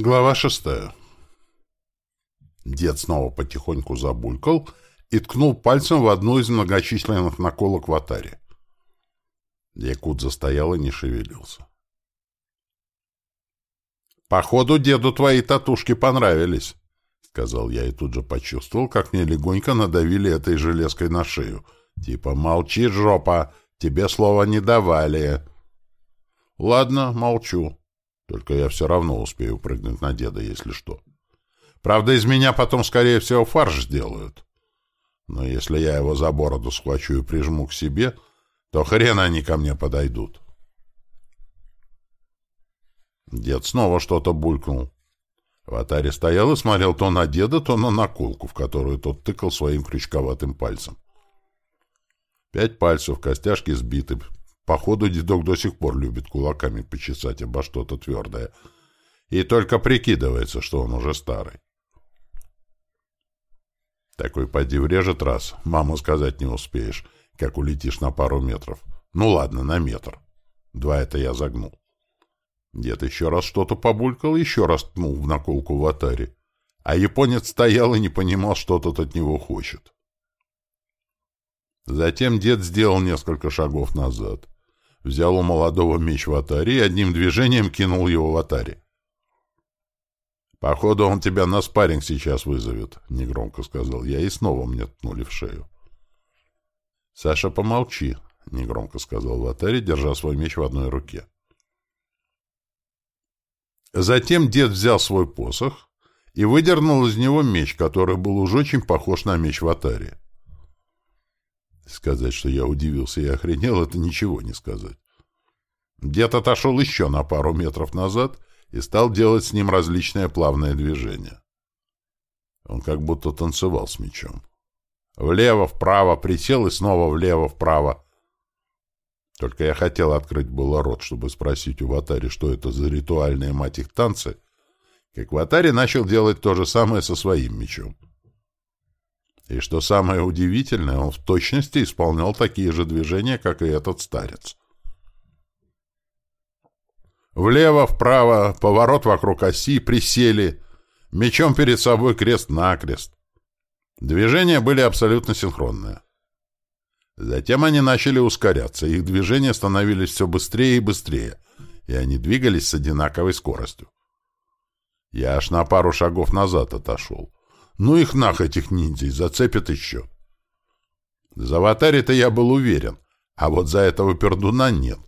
Глава шестая. Дед снова потихоньку забулькал и ткнул пальцем в одну из многочисленных наколок в атаре. Якут застоял и не шевелился. «Походу, деду твои татушки понравились», — сказал я и тут же почувствовал, как мне легонько надавили этой железкой на шею. Типа «Молчи, жопа, тебе слова не давали». «Ладно, молчу», только я все равно успею прыгнуть на деда, если что. Правда, из меня потом, скорее всего, фарш сделают. Но если я его за бороду схвачу и прижму к себе, то хрен они ко мне подойдут. Дед снова что-то булькнул. В атаре стоял и смотрел то на деда, то на наколку, в которую тот тыкал своим крючковатым пальцем. Пять пальцев, костяшки сбиты, Походу, дедок до сих пор любит кулаками почесать обо что-то твердое. И только прикидывается, что он уже старый. Такой поди врежет раз, маму сказать не успеешь, как улетишь на пару метров. Ну ладно, на метр. Два это я загнул. Дед еще раз что-то побулькал, еще раз ткнул в наколку в атаре. А японец стоял и не понимал, что тот от него хочет. Затем дед сделал несколько шагов назад — взял у молодого меч в атаре и одним движением кинул его в атаре. «Походу, он тебя на спарринг сейчас вызовет», — негромко сказал я, и снова мне ткнули в шею. «Саша, помолчи», — негромко сказал Ватари, держа свой меч в одной руке. Затем дед взял свой посох и выдернул из него меч, который был уж очень похож на меч Ватари. Сказать, что я удивился и охренел, это ничего не сказать. Дед отошел еще на пару метров назад и стал делать с ним различные плавные движения. Он как будто танцевал с мечом. Влево-вправо, присел и снова влево-вправо. Только я хотел открыть было рот, чтобы спросить у Ватари, что это за ритуальные, мать их, танцы, как Ватари начал делать то же самое со своим мечом. И что самое удивительное, он в точности исполнял такие же движения, как и этот старец. Влево, вправо, поворот вокруг оси, присели, мечом перед собой крест-накрест. Движения были абсолютно синхронные. Затем они начали ускоряться, их движения становились все быстрее и быстрее, и они двигались с одинаковой скоростью. Я аж на пару шагов назад отошел. Ну их нах, этих ниндзей, зацепят еще. За аватаре-то я был уверен, а вот за этого пердуна нет.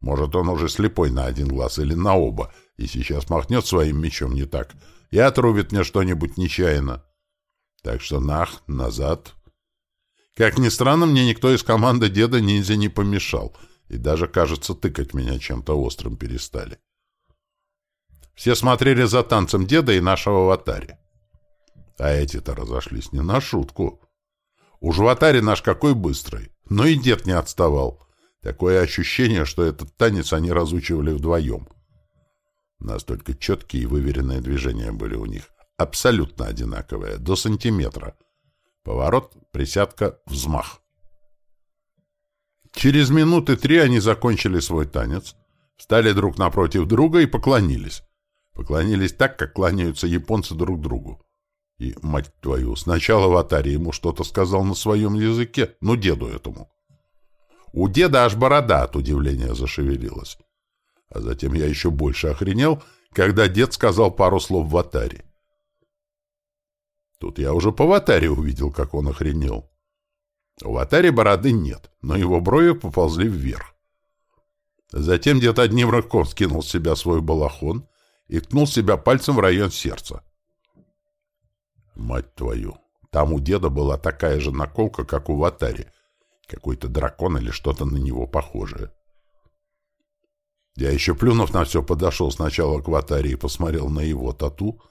Может, он уже слепой на один глаз или на оба, и сейчас махнет своим мечом не так, и отрубит мне что-нибудь нечаянно. Так что нах, назад. Как ни странно, мне никто из команды деда ниндзя не помешал, и даже, кажется, тыкать меня чем-то острым перестали. Все смотрели за танцем деда и нашего аватаре. А эти-то разошлись не на шутку. Уж в атаре наш какой быстрый. Но и дед не отставал. Такое ощущение, что этот танец они разучивали вдвоем. Настолько четкие и выверенные движения были у них. Абсолютно одинаковые, до сантиметра. Поворот, присядка, взмах. Через минуты три они закончили свой танец, встали друг напротив друга и поклонились. Поклонились так, как кланяются японцы друг другу. И, мать твою, сначала в Атаре ему что-то сказал на своем языке, ну, деду этому. У деда аж борода от удивления зашевелилась. А затем я еще больше охренел, когда дед сказал пару слов в Атаре. Тут я уже по Ватаре увидел, как он охренел. У Ватаре бороды нет, но его брови поползли вверх. Затем дед одним рывком скинул с себя свой балахон и ткнул себя пальцем в район сердца. Мать твою! Там у деда была такая же наколка, как у Ватари. Какой-то дракон или что-то на него похожее. Я еще плюнув на все, подошел сначала к Ватари и посмотрел на его тату,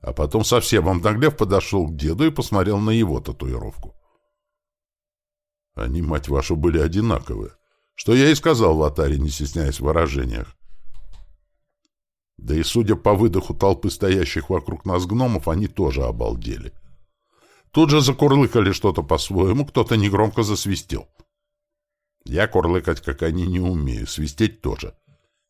а потом совсем обнаглев подошел к деду и посмотрел на его татуировку. Они, мать вашу, были одинаковые. Что я и сказал Ватари, не стесняясь в выражениях. Да и судя по выдоху толпы стоящих вокруг нас гномов, они тоже обалдели. Тут же закурлыкали что-то по-своему, кто-то негромко засвистел. Я курлыкать, как они, не умею, свистеть тоже.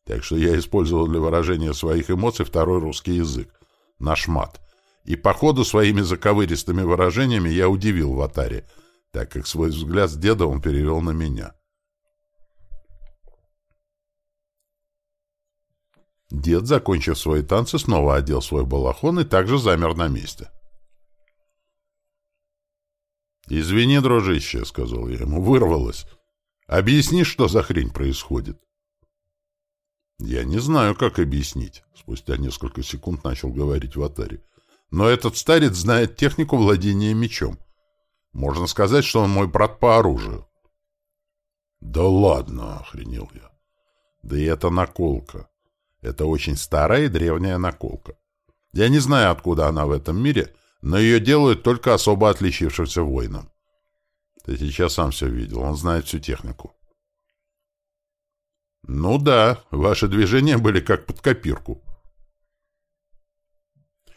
Так что я использовал для выражения своих эмоций второй русский язык, наш мат. И по ходу своими заковыристыми выражениями я удивил Ватари, так как свой взгляд с деда он перевел на меня. Дед, закончив свои танцы, снова одел свой балахон и также замер на месте. «Извини, дружище», — сказал я ему, — «вырвалось. Объясни, что за хрень происходит». «Я не знаю, как объяснить», — спустя несколько секунд начал говорить Ватари. «Но этот старец знает технику владения мечом. Можно сказать, что он мой брат по оружию». «Да ладно», — охренел я. «Да и это наколка. Это очень старая и древняя наколка. Я не знаю, откуда она в этом мире, но ее делают только особо отличившимся воинам. Ты сейчас сам все видел, он знает всю технику. Ну да, ваши движения были как под копирку.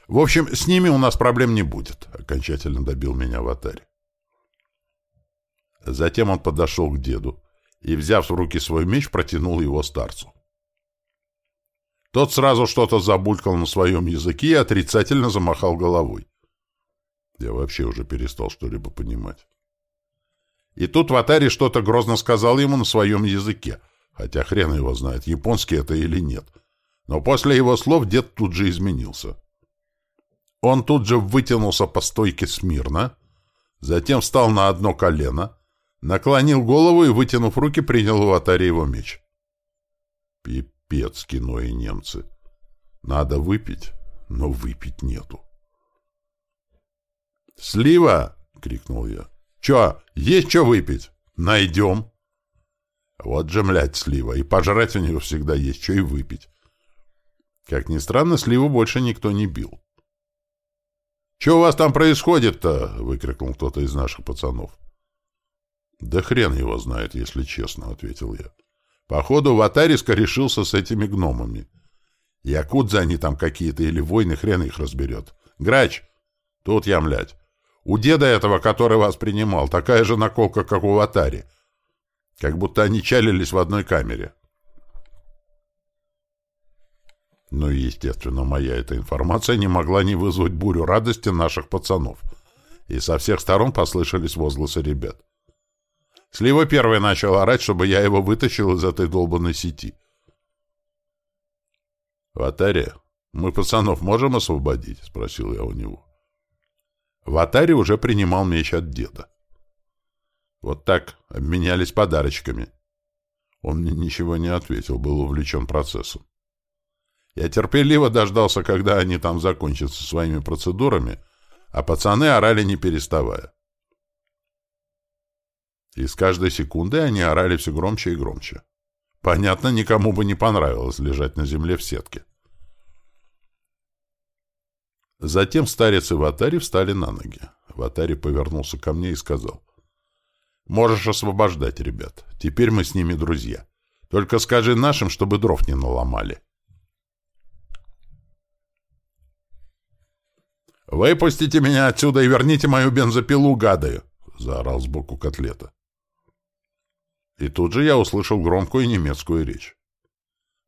В общем, с ними у нас проблем не будет, окончательно добил меня Ватарь. Затем он подошел к деду и, взяв в руки свой меч, протянул его старцу. Тот сразу что-то забулькал на своем языке и отрицательно замахал головой. Я вообще уже перестал что-либо понимать. И тут Ватари что-то грозно сказал ему на своем языке, хотя хрен его знает, японский это или нет. Но после его слов дед тут же изменился. Он тут же вытянулся по стойке смирно, затем встал на одно колено, наклонил голову и, вытянув руки, принял у Ватари его меч. Пипец, кино и немцы. Надо выпить, но выпить нету. «Слива!» — крикнул я. «Чё, есть что выпить?» «Найдем!» Вот же, млядь, слива, и пожрать у него всегда есть что и выпить. Как ни странно, сливу больше никто не бил. «Че у вас там происходит-то?» — выкрикнул кто-то из наших пацанов. «Да хрен его знает, если честно», — ответил я. «Походу, Ватариска решился с этими гномами. Якудзы они там какие-то или войны, хрен их разберет. Грач! Тут я, млядь. У деда этого, который вас принимал, такая же наколка, как у Ватари. Как будто они чалились в одной камере. Ну и, естественно, моя эта информация не могла не вызвать бурю радости наших пацанов. И со всех сторон послышались возгласы ребят. Слива первый начал орать, чтобы я его вытащил из этой долбанной сети. «Ватари, мы пацанов можем освободить?» — спросил я у него. Ватари уже принимал меч от деда. Вот так обменялись подарочками. Он мне ничего не ответил, был увлечен процессом. Я терпеливо дождался, когда они там закончатся своими процедурами, а пацаны орали не переставая. И с каждой секунды они орали все громче и громче. Понятно, никому бы не понравилось лежать на земле в сетке. Затем старец и Ватари встали на ноги. Ватари повернулся ко мне и сказал. «Можешь освобождать ребят. Теперь мы с ними друзья. Только скажи нашим, чтобы дров не наломали». «Выпустите меня отсюда и верните мою бензопилу, гады!» — заорал сбоку котлета. И тут же я услышал громкую немецкую речь.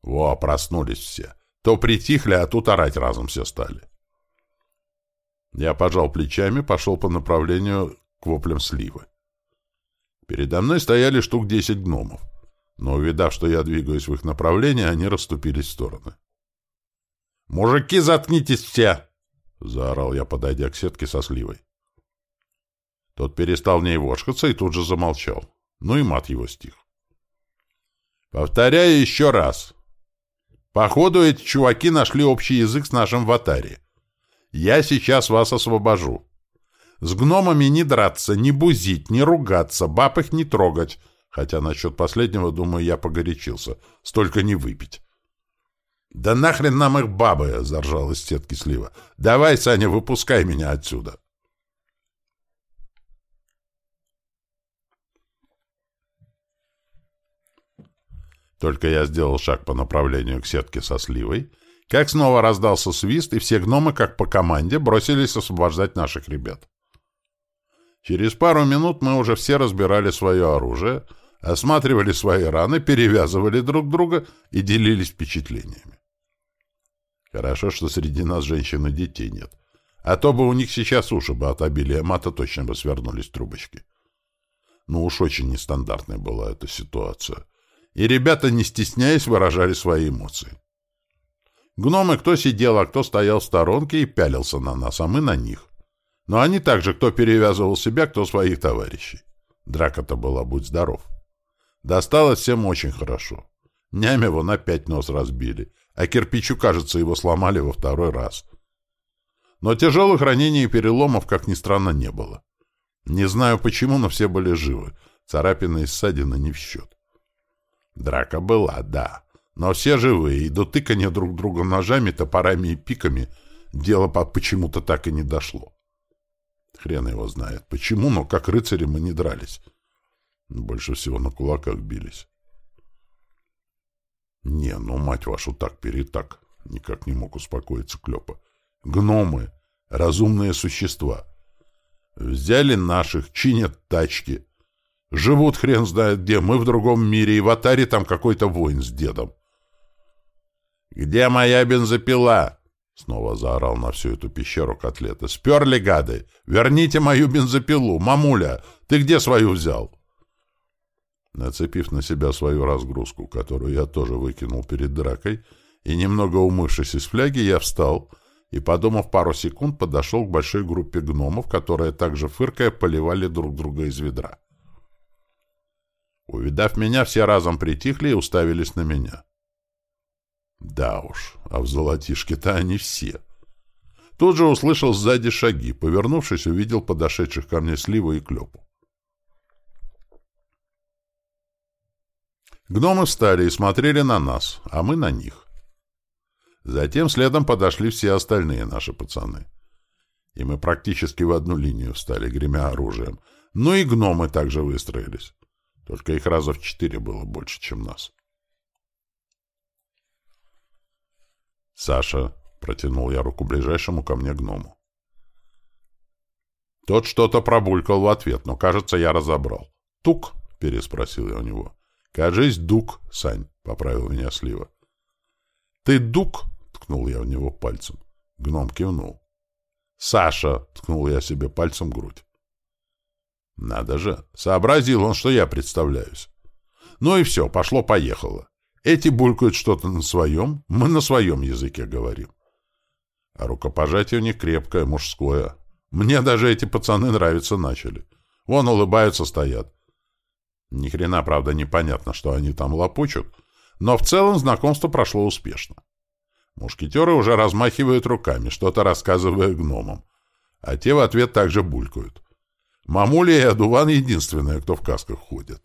Во, проснулись все. То притихли, а тут орать разом все стали. Я пожал плечами, пошел по направлению к воплям сливы. Передо мной стояли штук десять гномов, но, увидав, что я двигаюсь в их направлении, они расступились в стороны. «Мужики, заткнитесь все!» — заорал я, подойдя к сетке со сливой. Тот перестал в ней вошкаться и тут же замолчал. Ну и мат его стих. «Повторяю еще раз. Походу, эти чуваки нашли общий язык с нашим ватари. Я сейчас вас освобожу. С гномами не драться, не бузить, не ругаться, баб их не трогать. Хотя насчет последнего, думаю, я погорячился. Столько не выпить. «Да нахрен нам их бабы!» — заржал из сетки слива. «Давай, Саня, выпускай меня отсюда!» Только я сделал шаг по направлению к сетке со сливой, как снова раздался свист, и все гномы, как по команде, бросились освобождать наших ребят. Через пару минут мы уже все разбирали свое оружие, осматривали свои раны, перевязывали друг друга и делились впечатлениями. Хорошо, что среди нас женщин и детей нет. А то бы у них сейчас уши бы от обилия мата точно бы свернулись трубочки. Ну уж очень нестандартная была эта ситуация. И ребята, не стесняясь, выражали свои эмоции. Гномы кто сидел, а кто стоял в сторонке и пялился на нас, а мы на них. Но они также кто перевязывал себя, кто своих товарищей. Драка-то была, будь здоров. Досталось всем очень хорошо. Ням его на пять нос разбили, а кирпичу, кажется, его сломали во второй раз. Но тяжелых ранений и переломов, как ни странно, не было. Не знаю почему, но все были живы. Царапины и ссадины не в счет. Драка была, да. Но все живые, и до тыкания друг друга ножами, топорами и пиками дело почему-то так и не дошло. Хрен его знает. Почему, но как рыцари мы не дрались. Больше всего на кулаках бились. Не, ну, мать вашу, так перетак. Никак не мог успокоиться Клёпа. Гномы, разумные существа. Взяли наших, чинят тачки. Живут хрен знает где, мы в другом мире, и в Атаре там какой-то воин с дедом. «Где моя бензопила?» Снова заорал на всю эту пещеру котлета. «Сперли, гады! Верните мою бензопилу! Мамуля, ты где свою взял?» Нацепив на себя свою разгрузку, которую я тоже выкинул перед дракой, и немного умывшись из фляги, я встал и, подумав пару секунд, подошел к большой группе гномов, которые также фыркая поливали друг друга из ведра. Увидав меня, все разом притихли и уставились на меня. Да уж, а в золотишке-то они все. Тут же услышал сзади шаги. Повернувшись, увидел подошедших ко мне Сливу и Клёпу. Гномы встали и смотрели на нас, а мы на них. Затем следом подошли все остальные наши пацаны. И мы практически в одну линию встали, гремя оружием. Ну и гномы также выстроились. Только их раза в четыре было больше, чем нас. «Саша», — протянул я руку ближайшему ко мне гному. Тот что-то пробулькал в ответ, но, кажется, я разобрал. «Тук?» — переспросил я у него. «Кажись, дук, Сань», — поправил меня Слива. «Ты дук?» — ткнул я в него пальцем. Гном кивнул. «Саша!» — ткнул я себе пальцем грудь. «Надо же! Сообразил он, что я представляюсь. Ну и все, пошло-поехало. Эти булькают что-то на своем, мы на своем языке говорим. А рукопожатие у них крепкое, мужское. Мне даже эти пацаны нравиться начали. Вон улыбаются, стоят. Ни хрена, правда, непонятно, что они там лопочут, но в целом знакомство прошло успешно. Мушкетеры уже размахивают руками, что-то рассказывая гномам, а те в ответ также булькают. Мамуля и Адуван единственные, кто в касках ходит.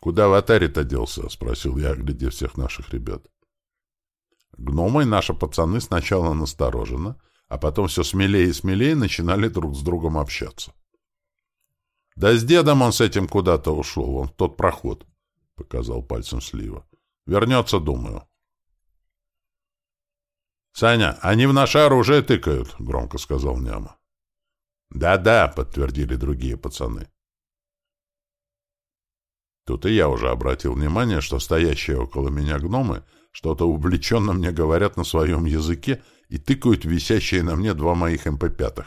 «Куда в Атаре-то делся?» — спросил я, глядя всех наших ребят. Гномы и наши пацаны сначала настороженно, а потом все смелее и смелее начинали друг с другом общаться. «Да с дедом он с этим куда-то ушел, он в тот проход», — показал пальцем Слива. «Вернется, думаю». «Саня, они в наше оружие тыкают», — громко сказал Няма. «Да-да», — подтвердили другие пацаны. Тут и я уже обратил внимание, что стоящие около меня гномы что-то увлеченно мне говорят на своем языке и тыкают висящие на мне два моих МП-5. Эм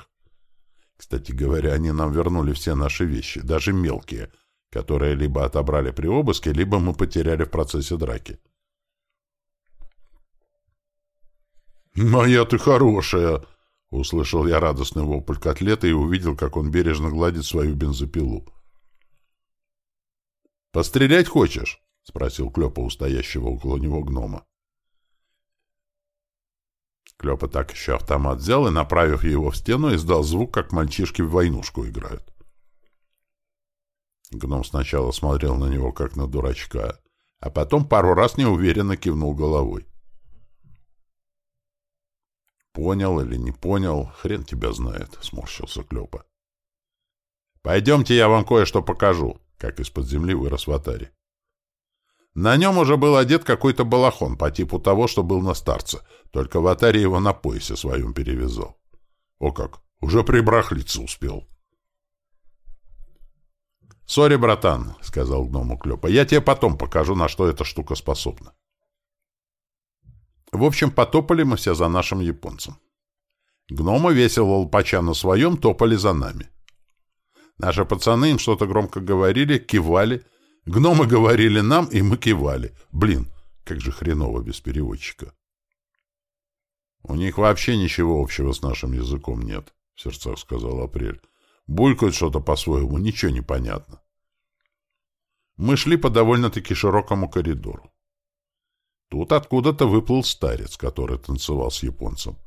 Кстати говоря, они нам вернули все наши вещи, даже мелкие, которые либо отобрали при обыске, либо мы потеряли в процессе драки. «Моя ты хорошая!» — услышал я радостный вопль котлета и увидел, как он бережно гладит свою бензопилу. «Пострелять хочешь?» — спросил Клёпа у стоящего около него гнома. Клёпа так еще автомат взял и, направив его в стену, издал звук, как мальчишки в войнушку играют. Гном сначала смотрел на него, как на дурачка, а потом пару раз неуверенно кивнул головой. «Понял или не понял, хрен тебя знает», — сморщился Клёпа. «Пойдемте, я вам кое-что покажу», как из-под земли вырос в атаре. На нем уже был одет какой-то балахон по типу того, что был на старце, только в атаре его на поясе своем перевязал. О как, уже прибрахлиться успел. «Сори, братан», — сказал гному Клёпа, — «я тебе потом покажу, на что эта штука способна». В общем, потопали мы все за нашим японцем. Гномы, весело лопача на своем, топали за нами. Наши пацаны им что-то громко говорили, кивали. Гномы говорили нам, и мы кивали. Блин, как же хреново без переводчика. У них вообще ничего общего с нашим языком нет, — в сердцах сказал Апрель. Булькают что-то по-своему, ничего не понятно. Мы шли по довольно-таки широкому коридору. Тут откуда-то выплыл старец, который танцевал с японцем.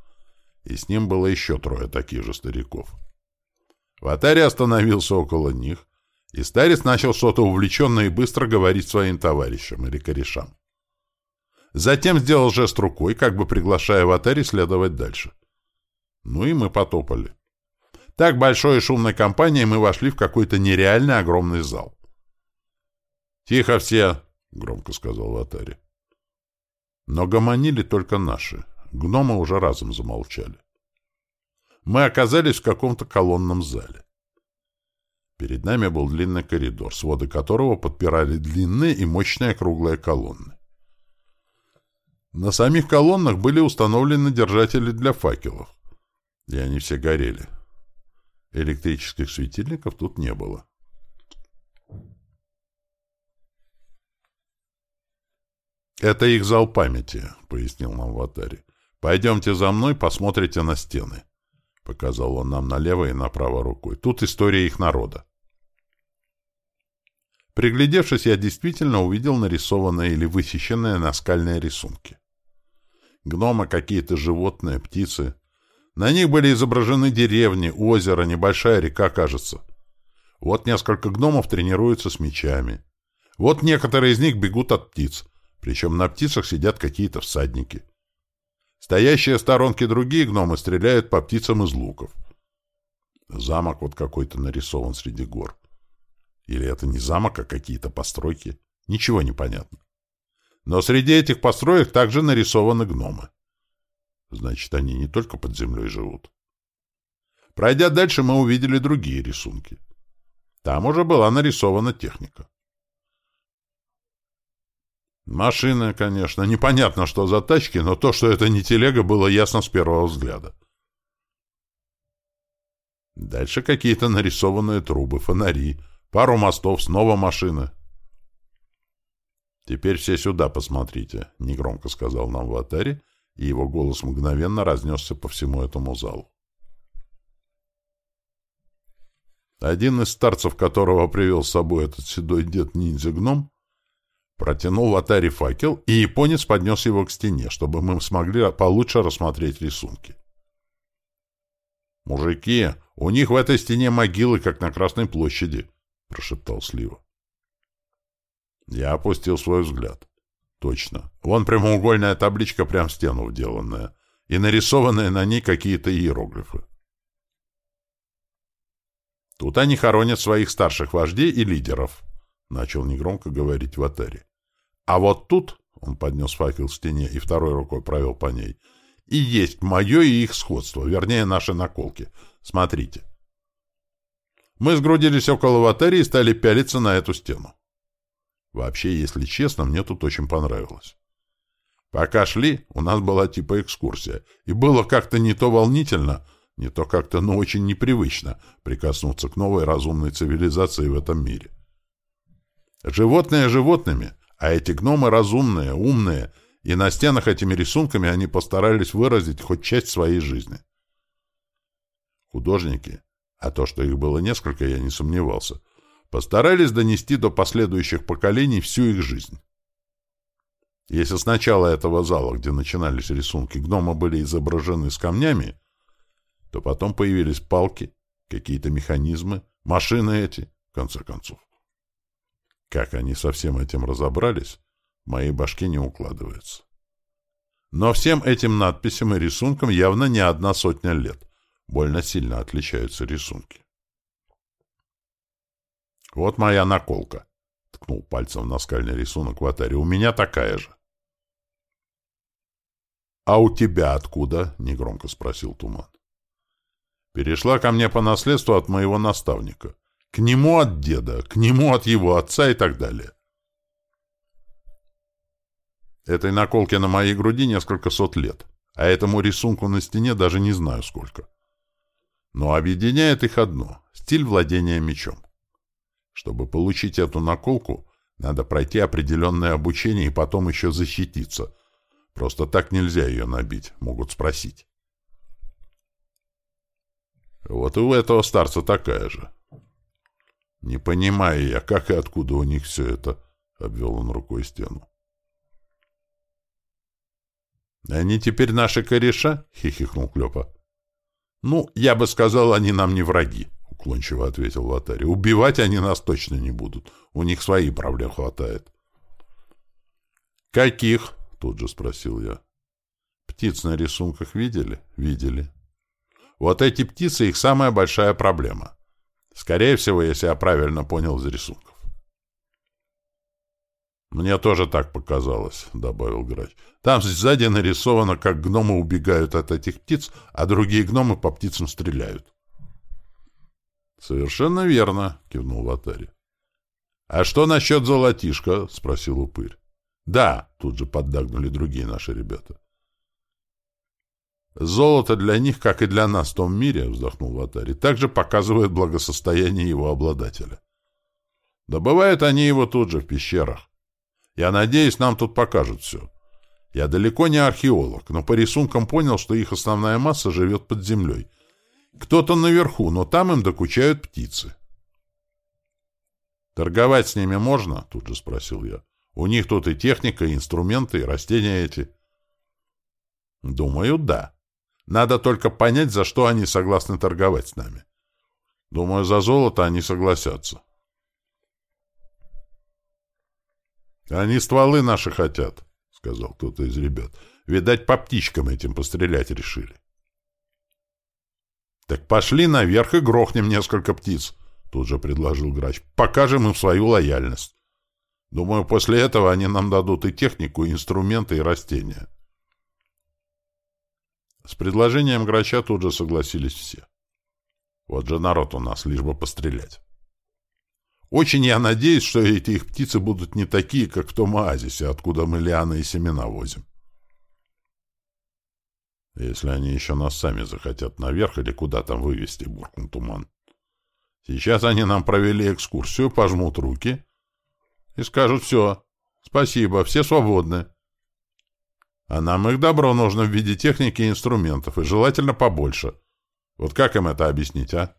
И с ним было еще трое таких же стариков. Ватари остановился около них, и старец начал что-то увлеченно и быстро говорить своим товарищам или корешам. Затем сделал жест рукой, как бы приглашая Ватари следовать дальше. Ну и мы потопали. Так большой и шумной компанией мы вошли в какой-то нереальный огромный зал. «Тихо все!» — громко сказал Ватари. Но гомонили только наши. Гномы уже разом замолчали. Мы оказались в каком-то колонном зале. Перед нами был длинный коридор, своды которого подпирали длинные и мощные круглые колонны. На самих колоннах были установлены держатели для факелов, и они все горели. Электрических светильников тут не было. «Это их зал памяти», — пояснил нам Ватари. «Пойдемте за мной, посмотрите на стены», — показал он нам налево и направо рукой. «Тут история их народа». Приглядевшись, я действительно увидел нарисованные или высеченные наскальные рисунки. Гномы, какие-то животные, птицы — на них были изображены деревни, озеро, небольшая река, кажется. Вот несколько гномов тренируются с мечами. Вот некоторые из них бегут от птиц, причем на птицах сидят какие-то всадники. Стоящие в сторонке другие гномы стреляют по птицам из луков. Замок вот какой-то нарисован среди гор. Или это не замок, а какие-то постройки. Ничего не понятно. Но среди этих построек также нарисованы гномы. Значит, они не только под землей живут. Пройдя дальше, мы увидели другие рисунки. Там уже была нарисована техника. Машины, конечно. Непонятно, что за тачки, но то, что это не телега, было ясно с первого взгляда. Дальше какие-то нарисованные трубы, фонари, пару мостов, снова машины. «Теперь все сюда посмотрите», — негромко сказал нам Ватари, и его голос мгновенно разнесся по всему этому залу. Один из старцев, которого привел с собой этот седой дед-ниндзя-гном, протянул в атаре факел, и японец поднес его к стене, чтобы мы смогли получше рассмотреть рисунки. «Мужики, у них в этой стене могилы, как на Красной площади», — прошептал Слива. Я опустил свой взгляд. Точно. Вон прямоугольная табличка прям в стену вделанная. И нарисованные на ней какие-то иероглифы. Тут они хоронят своих старших вождей и лидеров, начал негромко говорить Ватари. А вот тут, он поднес факел к стене и второй рукой провел по ней, и есть мое и их сходство, вернее, наши наколки. Смотрите. Мы сгрудились около Ватари и стали пялиться на эту стену. Вообще, если честно, мне тут очень понравилось. Пока шли, у нас была типа экскурсия, и было как-то не то волнительно, не то как-то, ну, очень непривычно прикоснуться к новой разумной цивилизации в этом мире. Животные животными, а эти гномы разумные, умные, и на стенах этими рисунками они постарались выразить хоть часть своей жизни. Художники, а то, что их было несколько, я не сомневался, постарались донести до последующих поколений всю их жизнь. Если с начала этого зала, где начинались рисунки, гномы были изображены с камнями, то потом появились палки, какие-то механизмы, машины эти, в конце концов. Как они со всем этим разобрались, в моей башке не укладывается. Но всем этим надписям и рисункам явно не одна сотня лет. Больно сильно отличаются рисунки. «Вот моя наколка», — ткнул пальцем в наскальный рисунок в атаре. «У меня такая же». «А у тебя откуда?» — негромко спросил Туман. «Перешла ко мне по наследству от моего наставника. К нему от деда, к нему от его отца и так далее. Этой наколке на моей груди несколько сот лет, а этому рисунку на стене даже не знаю сколько. Но объединяет их одно — стиль владения мечом. Чтобы получить эту наколку, надо пройти определенное обучение и потом еще защититься. Просто так нельзя ее набить, могут спросить. Вот и у этого старца такая же. Не понимаю я, как и откуда у них все это, — обвел он рукой стену. «Они теперь наши кореша?» — хихикнул Клёпа. «Ну, я бы сказал, они нам не враги», — уклончиво ответил Лотари. «Убивать они нас точно не будут. У них свои проблем хватает». «Каких?» — тут же спросил я. «Птиц на рисунках видели?» «Видели». «Вот эти птицы — их самая большая проблема. Скорее всего, если я правильно понял из рисунков». «Мне тоже так показалось», — добавил грач. «Там сзади нарисовано, как гномы убегают от этих птиц, а другие гномы по птицам стреляют». «Совершенно верно», — кивнул Ватари. «А что насчет золотишка?» — спросил упырь. «Да», — тут же поддакнули другие наши ребята. «Золото для них, как и для нас в том мире», — вздохнул Ватари, — «также показывает благосостояние его обладателя. Добывают они его тут же, в пещерах. Я надеюсь, нам тут покажут все. Я далеко не археолог, но по рисункам понял, что их основная масса живет под землей. Кто-то наверху, но там им докучают птицы. «Торговать с ними можно?» — тут же спросил я. «У них тут и техника, и инструменты, и растения эти». «Думаю, да. Надо только понять, за что они согласны торговать с нами. Думаю, за золото они согласятся. «Они стволы наши хотят», — сказал кто-то из ребят. «Видать, по птичкам этим пострелять решили». «Так пошли наверх и грохнем несколько птиц», — тут же предложил грач. «Покажем им свою лояльность. Думаю, после этого они нам дадут и технику, и инструменты, и растения». С предложением грача тут же согласились все. Вот же народ у нас, лишь бы пострелять. Очень я надеюсь, что эти их птицы будут не такие, как в том оазисе, откуда мы лианы и семена возим. Если они еще нас сами захотят наверх или куда там вывести, буркнул туман. Сейчас они нам провели экскурсию, пожмут руки и скажут «все, спасибо, все свободны». А нам их добро нужно в виде техники и инструментов, и желательно побольше. Вот как им это объяснить, а?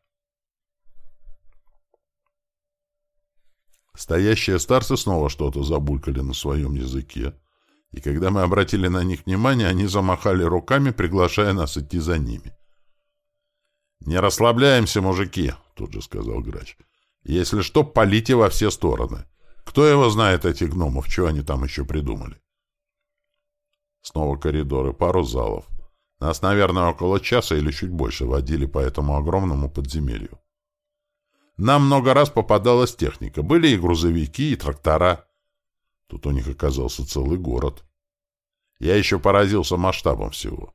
Стоящие старцы снова что-то забулькали на своем языке, и когда мы обратили на них внимание, они замахали руками, приглашая нас идти за ними. «Не расслабляемся, мужики», — тут же сказал грач. «Если что, полите во все стороны. Кто его знает, этих гномов, что они там еще придумали?» Снова коридоры, пару залов. Нас, наверное, около часа или чуть больше водили по этому огромному подземелью. Нам много раз попадалась техника. Были и грузовики, и трактора. Тут у них оказался целый город. Я еще поразился масштабом всего.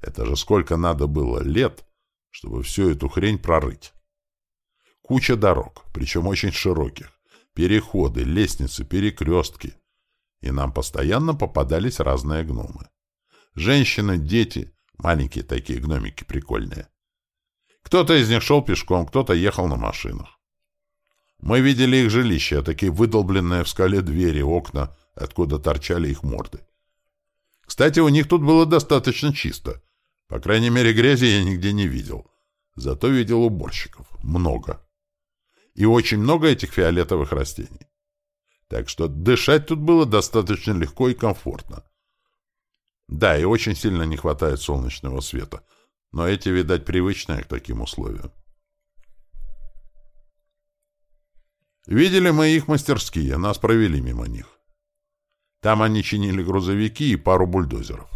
Это же сколько надо было лет, чтобы всю эту хрень прорыть. Куча дорог, причем очень широких. Переходы, лестницы, перекрестки. И нам постоянно попадались разные гномы. Женщины, дети, маленькие такие гномики прикольные. Кто-то из них шел пешком, кто-то ехал на машинах. Мы видели их жилища, такие выдолбленные в скале двери, окна, откуда торчали их морды. Кстати, у них тут было достаточно чисто. По крайней мере, грязи я нигде не видел. Зато видел уборщиков. Много. И очень много этих фиолетовых растений. Так что дышать тут было достаточно легко и комфортно. Да, и очень сильно не хватает солнечного света — но эти, видать, привычные к таким условиям. Видели мы их мастерские, нас провели мимо них. Там они чинили грузовики и пару бульдозеров.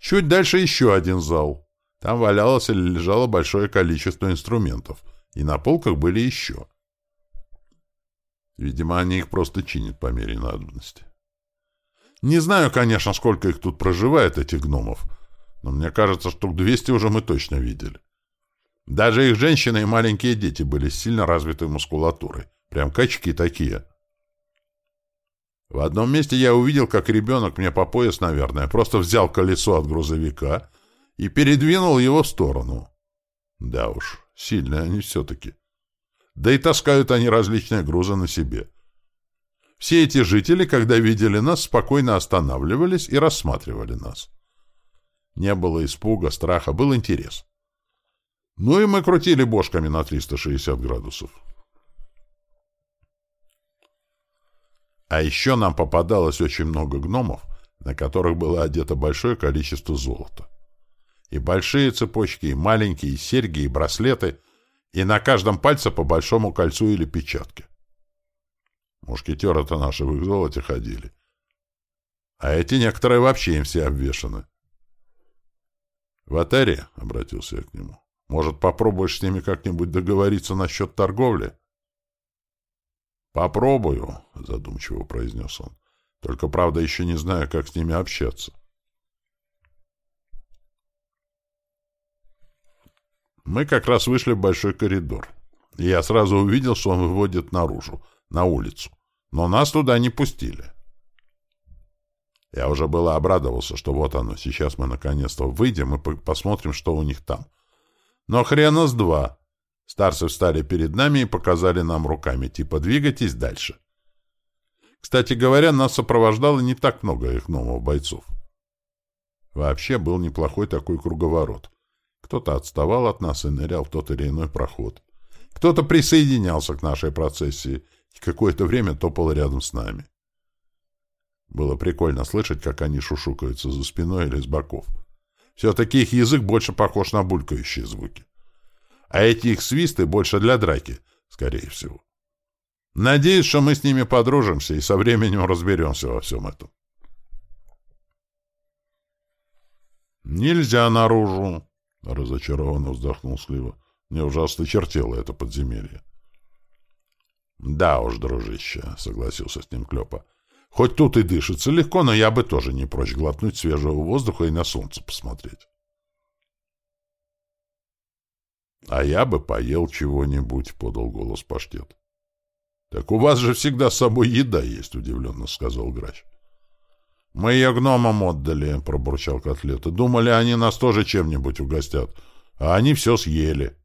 Чуть дальше еще один зал. Там валялось или лежало большое количество инструментов, и на полках были еще. Видимо, они их просто чинят по мере надобности. Не знаю, конечно, сколько их тут проживает, этих гномов, но мне кажется, штук 200 уже мы точно видели. Даже их женщины и маленькие дети были сильно развитой мускулатурой. Прям качки такие. В одном месте я увидел, как ребенок мне по пояс, наверное, просто взял колесо от грузовика и передвинул его в сторону. Да уж, сильные они все-таки. Да и таскают они различные грузы на себе. Все эти жители, когда видели нас, спокойно останавливались и рассматривали нас. Не было испуга, страха, был интерес. Ну и мы крутили бошками на 360 градусов. А еще нам попадалось очень много гномов, на которых было одето большое количество золота. И большие цепочки, и маленькие, и серьги, и браслеты, и на каждом пальце по большому кольцу или печатке. Мушкетеры-то наши в их золоте ходили. А эти некоторые вообще им все обвешаны. — Ватари, — обратился я к нему, — может, попробуешь с ними как-нибудь договориться насчет торговли? — Попробую, — задумчиво произнес он. — Только, правда, еще не знаю, как с ними общаться. Мы как раз вышли в большой коридор, и я сразу увидел, что он выводит наружу, на улицу, но нас туда не пустили. Я уже было обрадовался, что вот оно, сейчас мы наконец-то выйдем и посмотрим, что у них там. Но хрена с два. Старцы встали перед нами и показали нам руками, типа «двигайтесь дальше». Кстати говоря, нас сопровождало не так много их новых бойцов. Вообще был неплохой такой круговорот. Кто-то отставал от нас и нырял в тот или иной проход. Кто-то присоединялся к нашей процессии и какое-то время топал рядом с нами. Было прикольно слышать, как они шушукаются за спиной или с боков. Все-таки их язык больше похож на булькающие звуки. А эти их свисты больше для драки, скорее всего. Надеюсь, что мы с ними подружимся и со временем разберемся во всем этом. «Нельзя наружу!» — разочарованно вздохнул Слива. «Мне ужасно чертело это подземелье». «Да уж, дружище», — согласился с ним Клёпа. «Хоть тут и дышится легко, но я бы тоже не прочь глотнуть свежего воздуха и на солнце посмотреть». «А я бы поел чего-нибудь», — подал голос паштет. «Так у вас же всегда с собой еда есть», — удивленно сказал грач. «Мы ее гномам отдали», — пробурчал котлета. «Думали, они нас тоже чем-нибудь угостят, а они все съели».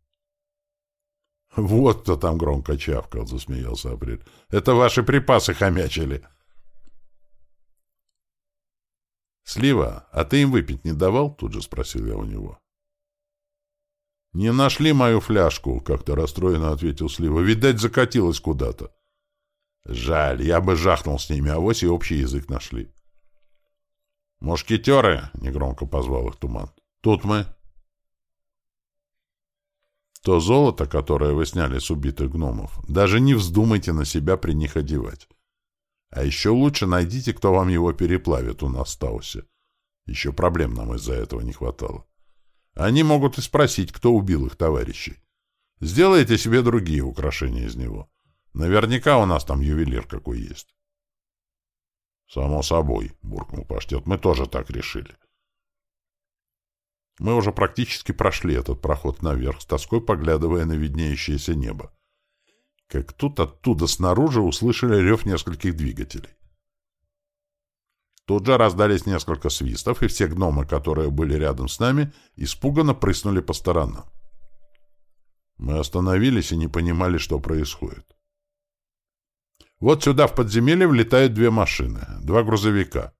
«Вот кто там громко чавкал», — засмеялся Апрель. «Это ваши припасы хомячили». «Слива, а ты им выпить не давал?» — тут же спросил я у него. «Не нашли мою фляжку», — как-то расстроенно ответил Слива. «Видать, закатилась куда-то». «Жаль, я бы жахнул с ними, а вось и общий язык нашли». «Мушкетеры!» — негромко позвал их туман. «Тут мы!» То золото, которое вы сняли с убитых гномов, даже не вздумайте на себя при них одевать. А еще лучше найдите, кто вам его переплавит у нас в Таусе. Еще проблем нам из-за этого не хватало. Они могут и спросить, кто убил их товарищей. Сделайте себе другие украшения из него. Наверняка у нас там ювелир какой есть. «Само собой», — буркнул паштет, — «мы тоже так решили». Мы уже практически прошли этот проход наверх, с тоской поглядывая на виднеющееся небо. Как тут оттуда снаружи услышали рев нескольких двигателей. Тут же раздались несколько свистов, и все гномы, которые были рядом с нами, испуганно прыснули по сторонам. Мы остановились и не понимали, что происходит. Вот сюда в подземелье влетают две машины, два грузовика.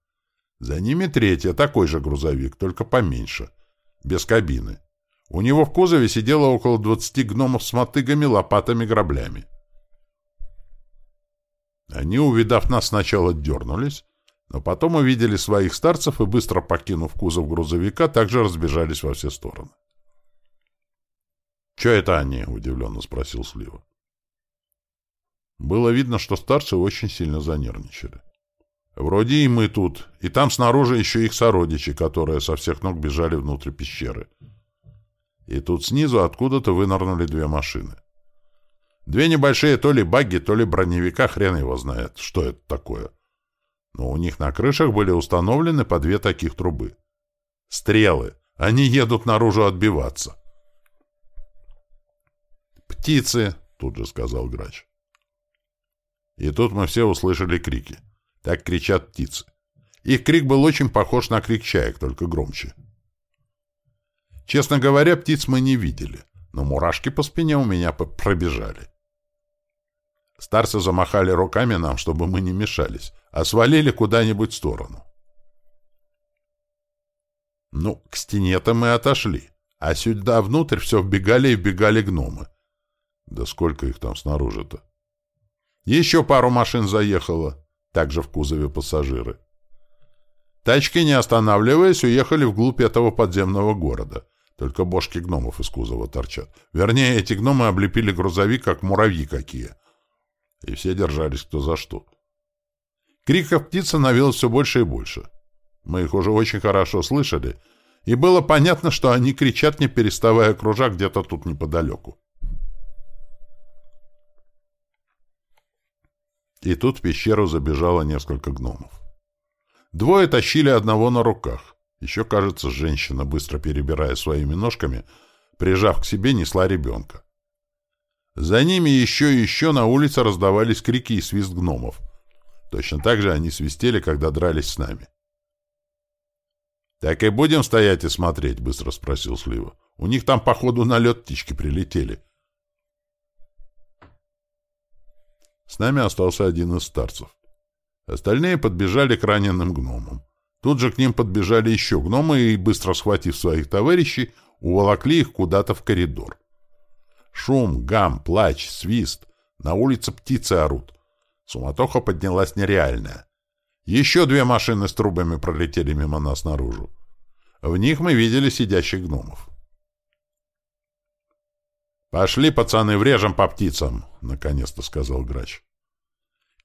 За ними третья, такой же грузовик, только поменьше, без кабины. У него в кузове сидело около двадцати гномов с мотыгами, лопатами, граблями. Они, увидав нас, сначала дернулись, но потом увидели своих старцев и, быстро покинув кузов грузовика, также разбежались во все стороны. — Че это они? — удивленно спросил Слива. Было видно, что старцы очень сильно занервничали. Вроде и мы тут, и там снаружи еще их сородичи, которые со всех ног бежали внутрь пещеры. И тут снизу откуда-то вынырнули две машины. Две небольшие то ли багги, то ли броневика, хрен его знает, что это такое. Но у них на крышах были установлены по две таких трубы. Стрелы. Они едут наружу отбиваться. «Птицы!» — тут же сказал грач. И тут мы все услышали крики. Так кричат птицы. Их крик был очень похож на крик чаек, только громче. Честно говоря, птиц мы не видели, но мурашки по спине у меня пробежали. Старцы замахали руками нам, чтобы мы не мешались, а свалили куда-нибудь в сторону. Ну, к стене-то мы отошли, а сюда внутрь все вбегали и вбегали гномы. Да сколько их там снаружи-то? Еще пару машин заехало, также в кузове пассажиры. Тачки, не останавливаясь, уехали вглубь этого подземного города. Только бошки гномов из кузова торчат. Вернее, эти гномы облепили грузовик, как муравьи какие. И все держались кто за что. Криков птиц становилось все больше и больше. Мы их уже очень хорошо слышали, и было понятно, что они кричат, не переставая кружа где-то тут неподалеку. И тут в пещеру забежало несколько гномов. Двое тащили одного на руках. Еще, кажется, женщина, быстро перебирая своими ножками, прижав к себе, несла ребенка. За ними еще и еще на улице раздавались крики и свист гномов. Точно так же они свистели, когда дрались с нами. «Так и будем стоять и смотреть?» — быстро спросил Слива. «У них там, походу, на лед птички прилетели». С нами остался один из старцев. Остальные подбежали к раненым гномам. Тут же к ним подбежали еще гномы и, быстро схватив своих товарищей, уволокли их куда-то в коридор. Шум, гам, плач, свист. На улице птицы орут. Суматоха поднялась нереальная. Еще две машины с трубами пролетели мимо нас наружу. В них мы видели сидящих гномов. «Пошли, пацаны, врежем по птицам», — наконец-то сказал грач.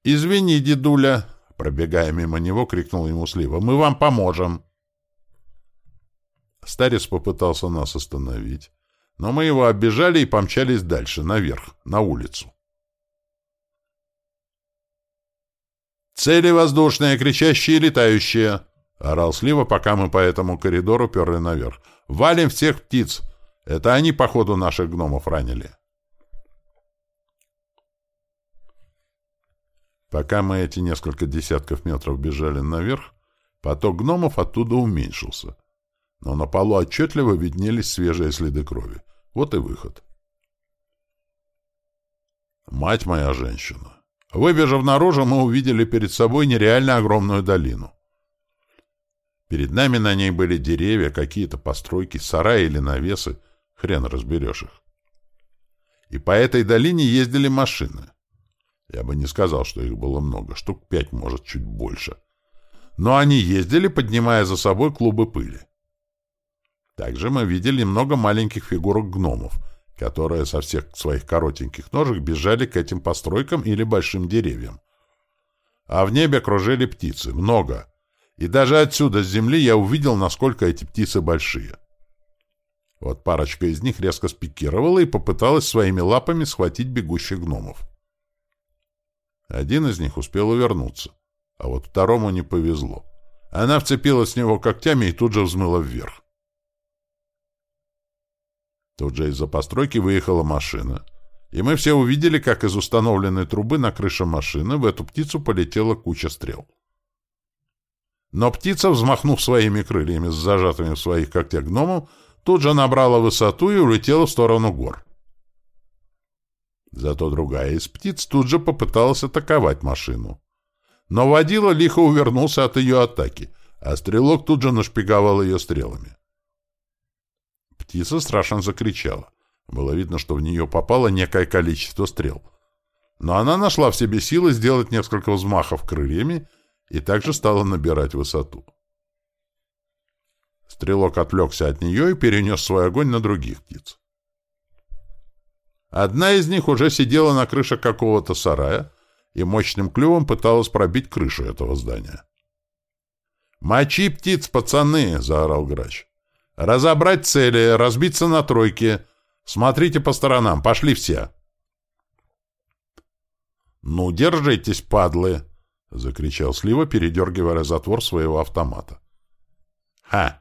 «Извини, дедуля», — пробегая мимо него, крикнул ему Слива, — «мы вам поможем». Старец попытался нас остановить, но мы его оббежали и помчались дальше, наверх, на улицу. «Цели воздушные, кричащие и летающие!» — орал Слива, пока мы по этому коридору перли наверх. «Валим всех птиц! Это они, походу, наших гномов ранили. Пока мы эти несколько десятков метров бежали наверх, поток гномов оттуда уменьшился. Но на полу отчетливо виднелись свежие следы крови. Вот и выход. Мать моя женщина. Выбежав наружу, мы увидели перед собой нереально огромную долину. Перед нами на ней были деревья, какие-то постройки, сараи или навесы, Хрен разберешь их. И по этой долине ездили машины. Я бы не сказал, что их было много. Штук пять, может, чуть больше. Но они ездили, поднимая за собой клубы пыли. Также мы видели много маленьких фигурок гномов, которые со всех своих коротеньких ножек бежали к этим постройкам или большим деревьям. А в небе кружили птицы. Много. И даже отсюда, с земли, я увидел, насколько эти птицы большие. Вот парочка из них резко спикировала и попыталась своими лапами схватить бегущих гномов. Один из них успел увернуться, а вот второму не повезло. Она вцепилась в него когтями и тут же взмыла вверх. Тут же из-за постройки выехала машина, и мы все увидели, как из установленной трубы на крыше машины в эту птицу полетела куча стрел. Но птица, взмахнув своими крыльями с зажатыми в своих когтях гномом, тут же набрала высоту и улетела в сторону гор. Зато другая из птиц тут же попыталась атаковать машину. Но водила лихо увернулся от ее атаки, а стрелок тут же нашпиговал ее стрелами. Птица страшно закричала. Было видно, что в нее попало некое количество стрел. Но она нашла в себе силы сделать несколько взмахов крыльями и также стала набирать высоту. Стрелок отвлекся от нее и перенес свой огонь на других птиц. Одна из них уже сидела на крыше какого-то сарая и мощным клювом пыталась пробить крышу этого здания. «Мочи птиц, пацаны!» — заорал грач. «Разобрать цели, разбиться на тройки. Смотрите по сторонам, пошли все!» «Ну, держитесь, падлы!» — закричал Слива, передергивая затвор своего автомата. «Ха!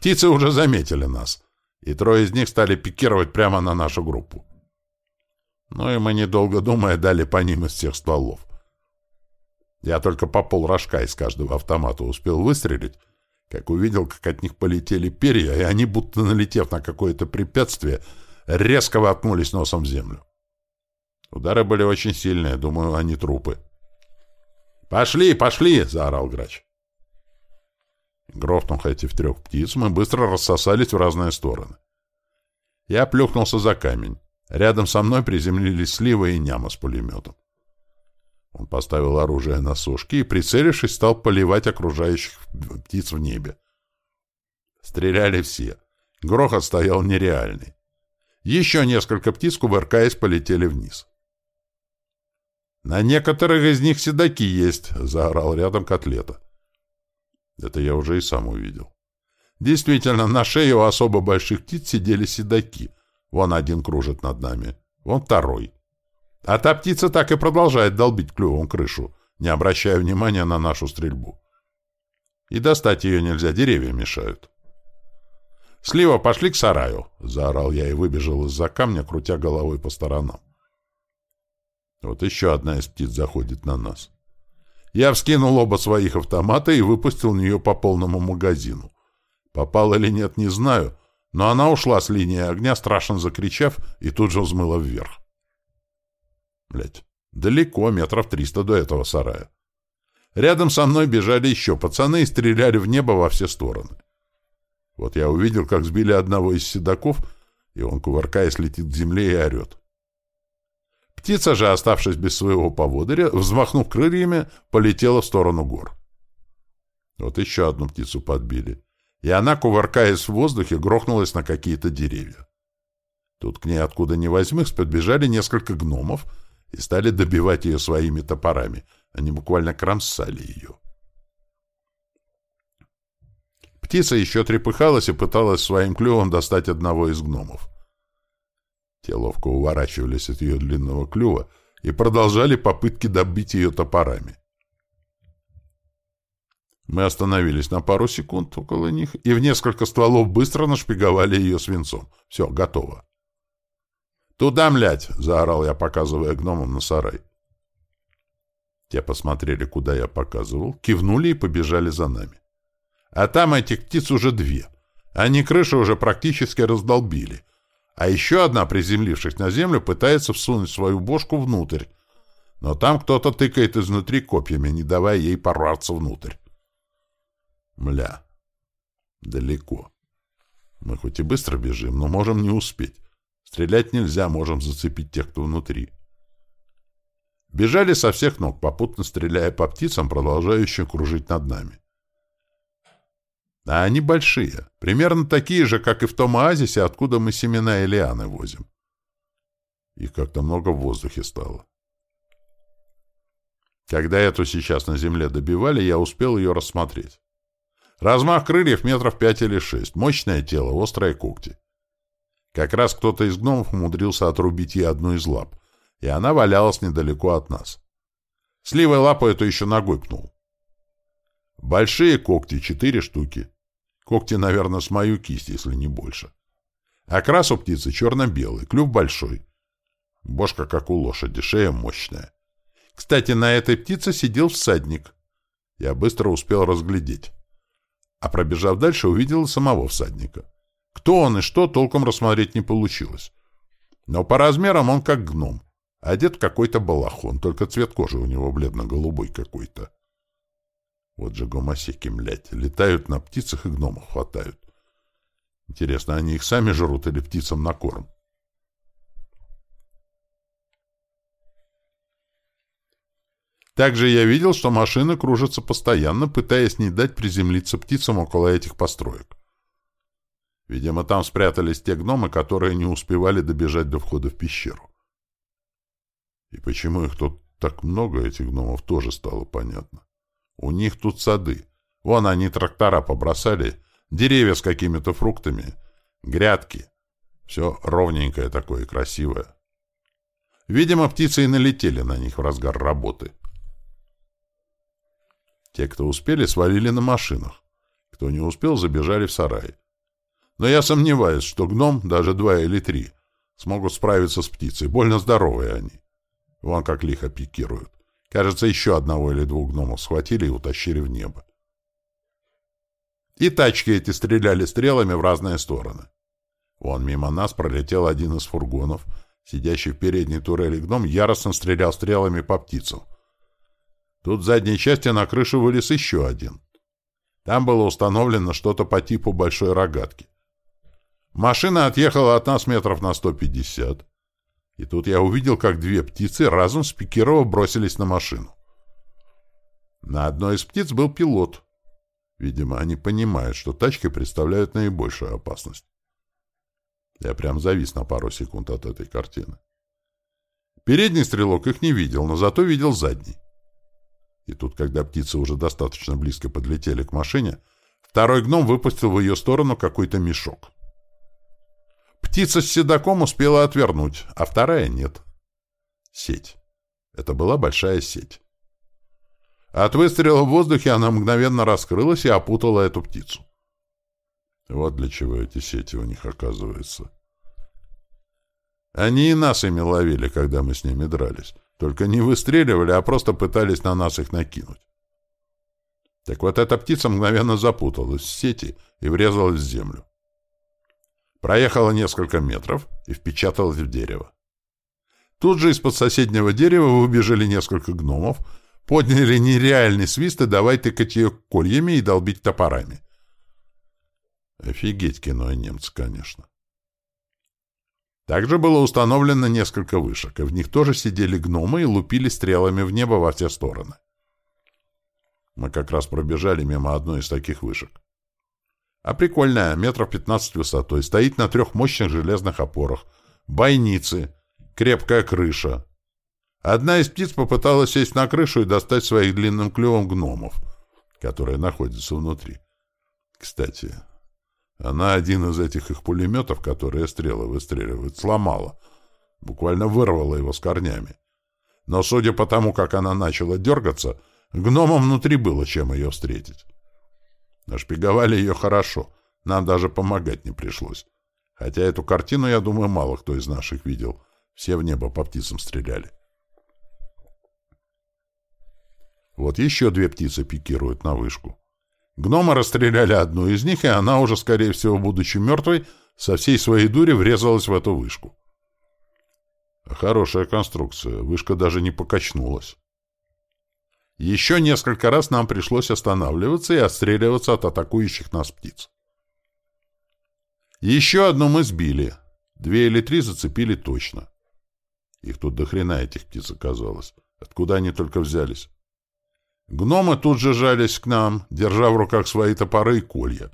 Птицы уже заметили нас, и трое из них стали пикировать прямо на нашу группу. Ну и мы, недолго думая, дали по ним из всех стволов. Я только по пол рожка из каждого автомата успел выстрелить, как увидел, как от них полетели перья, и они, будто налетев на какое-то препятствие, резко воткнулись носом в землю. Удары были очень сильные, думаю, они трупы. «Пошли, пошли!» — заорал грач. Грохнув этих трех птиц, мы быстро рассосались в разные стороны. Я плюхнулся за камень. Рядом со мной приземлились Слива и Няма с пулеметом. Он поставил оружие на сушки и, прицелившись, стал поливать окружающих птиц в небе. Стреляли все. Грохот стоял нереальный. Еще несколько птиц, кувыркаясь, полетели вниз. «На некоторых из них седаки есть», — заорал рядом котлета. Это я уже и сам увидел. Действительно, на шее у особо больших птиц сидели седаки. Вон один кружит над нами, вон второй. А та птица так и продолжает долбить клювом крышу, не обращая внимания на нашу стрельбу. И достать ее нельзя, деревья мешают. «Слива, пошли к сараю!» — заорал я и выбежал из-за камня, крутя головой по сторонам. Вот еще одна из птиц заходит на нас. Я вскинул оба своих автомата и выпустил в нее по полному магазину. Попал или нет, не знаю, но она ушла с линии огня, страшно закричав, и тут же взмыла вверх. Блять, далеко, метров триста до этого сарая. Рядом со мной бежали еще пацаны и стреляли в небо во все стороны. Вот я увидел, как сбили одного из седаков, и он, кувыркаясь, летит к земле и орет. Птица же, оставшись без своего поводыря, взмахнув крыльями, полетела в сторону гор. Вот еще одну птицу подбили, и она, кувыркаясь в воздухе, грохнулась на какие-то деревья. Тут к ней откуда ни возьмись подбежали несколько гномов и стали добивать ее своими топорами. Они буквально кромсали ее. Птица еще трепыхалась и пыталась своим клювом достать одного из гномов. Те ловко уворачивались от ее длинного клюва и продолжали попытки добить ее топорами. Мы остановились на пару секунд около них и в несколько стволов быстро нашпиговали ее свинцом. Все, готово. «Туда, млять!» — заорал я, показывая гномам на сарай. Те посмотрели, куда я показывал, кивнули и побежали за нами. А там этих птиц уже две. Они крышу уже практически раздолбили. А еще одна, приземлившись на землю, пытается всунуть свою бошку внутрь. Но там кто-то тыкает изнутри копьями, не давая ей порваться внутрь. Мля. Далеко. Мы хоть и быстро бежим, но можем не успеть. Стрелять нельзя, можем зацепить тех, кто внутри. Бежали со всех ног, попутно стреляя по птицам, продолжающим кружить над нами. А они большие, примерно такие же, как и в том оазисе, откуда мы семена и возим. Их как-то много в воздухе стало. Когда эту сейчас на земле добивали, я успел ее рассмотреть. Размах крыльев метров пять или шесть, мощное тело, острые когти. Как раз кто-то из гномов умудрился отрубить ей одну из лап, и она валялась недалеко от нас. Сливой лапу эту еще ногой пнул. Большие когти, четыре штуки. Когти, наверное, с мою кисть, если не больше. Окрас у птицы черно-белый, клюв большой. Бошка, как у лошади, шея мощная. Кстати, на этой птице сидел всадник. Я быстро успел разглядеть. А пробежав дальше, увидел самого всадника. Кто он и что, толком рассмотреть не получилось. Но по размерам он как гном. Одет какой-то балахон, только цвет кожи у него бледно-голубой какой-то. Вот же гомосеки, млять, летают на птицах и гномов хватают. Интересно, они их сами жрут или птицам на корм? Также я видел, что машины кружатся постоянно, пытаясь не дать приземлиться птицам около этих построек. Видимо, там спрятались те гномы, которые не успевали добежать до входа в пещеру. И почему их тут так много, этих гномов, тоже стало понятно. У них тут сады. Вон они трактора побросали, деревья с какими-то фруктами, грядки. Все ровненькое такое, красивое. Видимо, птицы и налетели на них в разгар работы. Те, кто успели, свалили на машинах. Кто не успел, забежали в сарай. Но я сомневаюсь, что гном, даже два или три, смогут справиться с птицей. Больно здоровые они. Вон как лихо пикируют. Кажется, еще одного или двух гномов схватили и утащили в небо. И тачки эти стреляли стрелами в разные стороны. Вон мимо нас пролетел один из фургонов. Сидящий в передней турели гном яростно стрелял стрелами по птицам. Тут в задней части на крышу вылез еще один. Там было установлено что-то по типу большой рогатки. Машина отъехала от нас метров на 150. И тут я увидел, как две птицы разом спикировав бросились на машину. На одной из птиц был пилот. Видимо, они понимают, что тачки представляют наибольшую опасность. Я прям завис на пару секунд от этой картины. Передний стрелок их не видел, но зато видел задний. И тут, когда птицы уже достаточно близко подлетели к машине, второй гном выпустил в ее сторону какой-то мешок. Птица с седаком успела отвернуть, а вторая нет. Сеть. Это была большая сеть. От выстрела в воздухе она мгновенно раскрылась и опутала эту птицу. Вот для чего эти сети у них оказываются. Они и нас ими ловили, когда мы с ними дрались. Только не выстреливали, а просто пытались на нас их накинуть. Так вот эта птица мгновенно запуталась в сети и врезалась в землю. Проехала несколько метров и впечаталась в дерево. Тут же из-под соседнего дерева выбежали несколько гномов, подняли нереальный свист и давай тыкать ее кольями и долбить топорами. Офигеть кино и немцы, конечно. Также было установлено несколько вышек, и в них тоже сидели гномы и лупили стрелами в небо во все стороны. Мы как раз пробежали мимо одной из таких вышек. А прикольная, метров 15 высотой, стоит на трех мощных железных опорах. Бойницы, крепкая крыша. Одна из птиц попыталась сесть на крышу и достать своих длинным клювом гномов, которые находятся внутри. Кстати, она один из этих их пулеметов, которые стрелы выстреливают, сломала. Буквально вырвала его с корнями. Но судя по тому, как она начала дергаться, гномам внутри было чем ее встретить. Нашпиговали ее хорошо. Нам даже помогать не пришлось. Хотя эту картину, я думаю, мало кто из наших видел. Все в небо по птицам стреляли. Вот еще две птицы пикируют на вышку. Гномы расстреляли одну из них, и она уже, скорее всего, будучи мертвой, со всей своей дури врезалась в эту вышку. Хорошая конструкция. Вышка даже не покачнулась. Еще несколько раз нам пришлось останавливаться и отстреливаться от атакующих нас птиц. Еще одну мы сбили. Две или три зацепили точно. Их тут до хрена этих птиц оказалось. Откуда они только взялись? Гномы тут же жались к нам, держа в руках свои топоры и колья.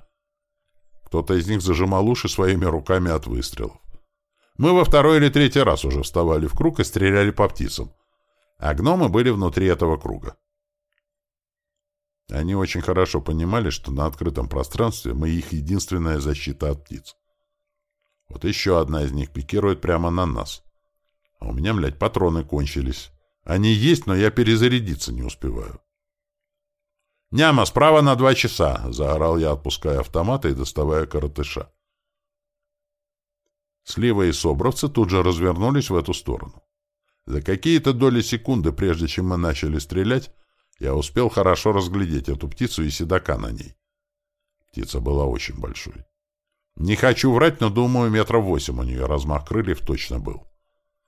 Кто-то из них зажимал уши своими руками от выстрелов. Мы во второй или третий раз уже вставали в круг и стреляли по птицам, а гномы были внутри этого круга. Они очень хорошо понимали, что на открытом пространстве мы их единственная защита от птиц. Вот еще одна из них пикирует прямо на нас. А у меня, блядь, патроны кончились. Они есть, но я перезарядиться не успеваю. «Няма, справа на два часа!» — заорал я, отпуская автомата и доставая коротыша. Слива и собровцы тут же развернулись в эту сторону. За какие-то доли секунды, прежде чем мы начали стрелять, я успел хорошо разглядеть эту птицу и седока на ней. Птица была очень большой. Не хочу врать, но, думаю, метров восемь у нее размах крыльев точно был.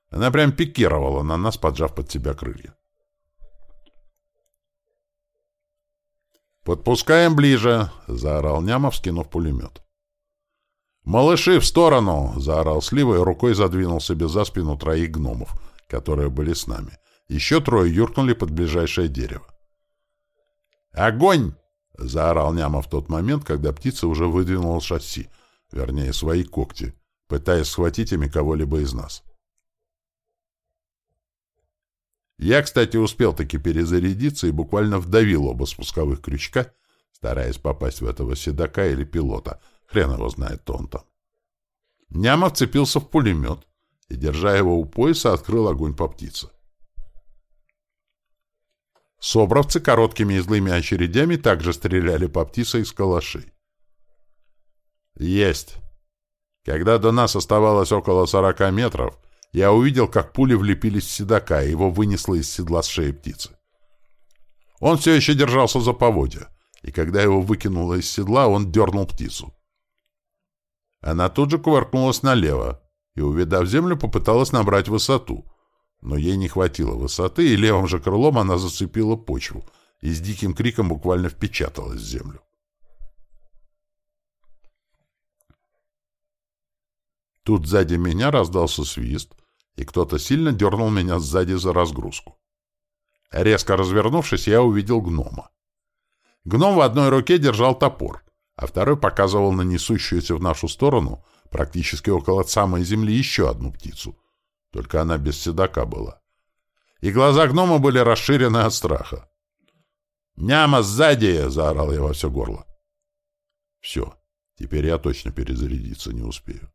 Она прям пикировала на нас, поджав под себя крылья. «Подпускаем ближе!» — заорал Нямов, скинув пулемет. «Малыши, в сторону!» — заорал Слива и рукой задвинул себе за спину троих гномов, которые были с нами. Еще трое юркнули под ближайшее дерево. «Огонь!» — заорал Няма в тот момент, когда птица уже выдвинула шасси, вернее, свои когти, пытаясь схватить ими кого-либо из нас. Я, кстати, успел таки перезарядиться и буквально вдавил оба спусковых крючка, стараясь попасть в этого седока или пилота. Хрен его знает, то он там. Няма вцепился в пулемет и, держа его у пояса, открыл огонь по птице. Собровцы короткими и злыми очередями также стреляли по птице из калашей. «Есть!» Когда до нас оставалось около сорока метров, я увидел, как пули влепились в седока, и его вынесло из седла с шеи птицы. Он все еще держался за поводья, и когда его выкинуло из седла, он дернул птицу. Она тут же кувыркнулась налево и, увидав землю, попыталась набрать высоту, но ей не хватило высоты, и левым же крылом она зацепила почву и с диким криком буквально впечаталась в землю. Тут сзади меня раздался свист, и кто-то сильно дернул меня сзади за разгрузку. Резко развернувшись, я увидел гнома. Гном в одной руке держал топор, а второй показывал на несущуюся в нашу сторону, практически около самой земли, еще одну птицу. Только она без седока была. И глаза гнома были расширены от страха. «Няма сзади!» — заорал я во все горло. «Все, теперь я точно перезарядиться не успею».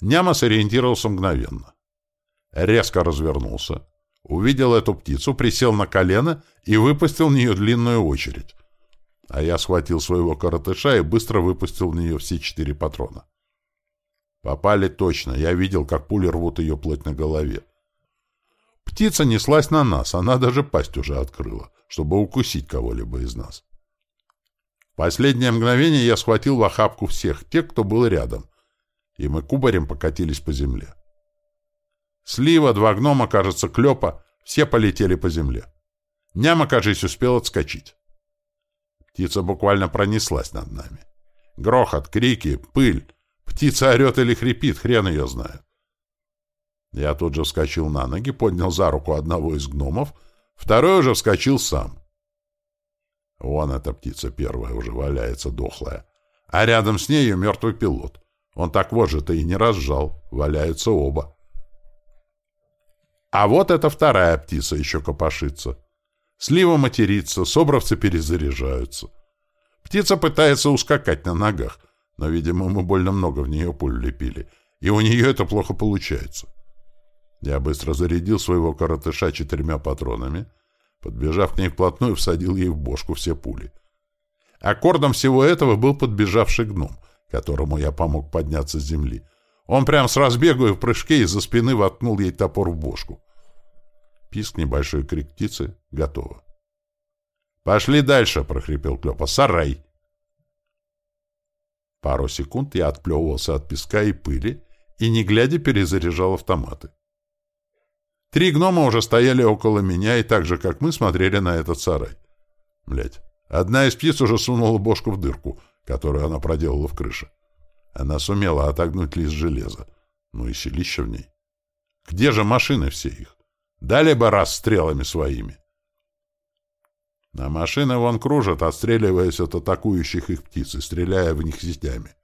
Няма сориентировался мгновенно. Резко развернулся, увидел эту птицу, присел на колено и выпустил в нее длинную очередь. А я схватил своего коротыша и быстро выпустил в нее все четыре патрона. Попали точно, я видел, как пули рвут ее плоть на голове. Птица неслась на нас, она даже пасть уже открыла, чтобы укусить кого-либо из нас. Последнее мгновение я схватил в охапку всех тех, кто был рядом, и мы кубарем покатились по земле. Слива, два гнома, кажется, клёпа, все полетели по земле. Няма, кажется, успел отскочить. Птица буквально пронеслась над нами. Грохот, крики, пыль. Птица орет или хрипит, хрен ее знает. Я тут же вскочил на ноги, поднял за руку одного из гномов, второй уже вскочил сам. Вон эта птица первая уже валяется дохлая, а рядом с нею мертвый пилот. Он так вот же-то и не разжал. Валяются оба. А вот эта вторая птица еще копошится. Слива матерится, собровцы перезаряжаются. Птица пытается ускакать на ногах, но, видимо, мы больно много в нее пуль лепили, и у нее это плохо получается. Я быстро зарядил своего коротыша четырьмя патронами, подбежав к ней вплотную, всадил ей в бошку все пули. Аккордом всего этого был подбежавший гном, которому я помог подняться с земли. Он прям с разбегу и в прыжке из-за спины воткнул ей топор в бошку. Писк, небольшой крик птицы. Готово. «Пошли дальше!» — прохрипел Клёпа. «Сарай!» Пару секунд я отплевывался от песка и пыли и, не глядя, перезаряжал автоматы. Три гнома уже стояли около меня и так же, как мы, смотрели на этот сарай. Блять, одна из птиц уже сунула бошку в дырку которую она проделала в крыше. Она сумела отогнуть лист железа. Ну и селище в ней. Где же машины все их? Дали бы раз стрелами своими. А машины вон кружат, отстреливаясь от атакующих их птиц и стреляя в них сетями.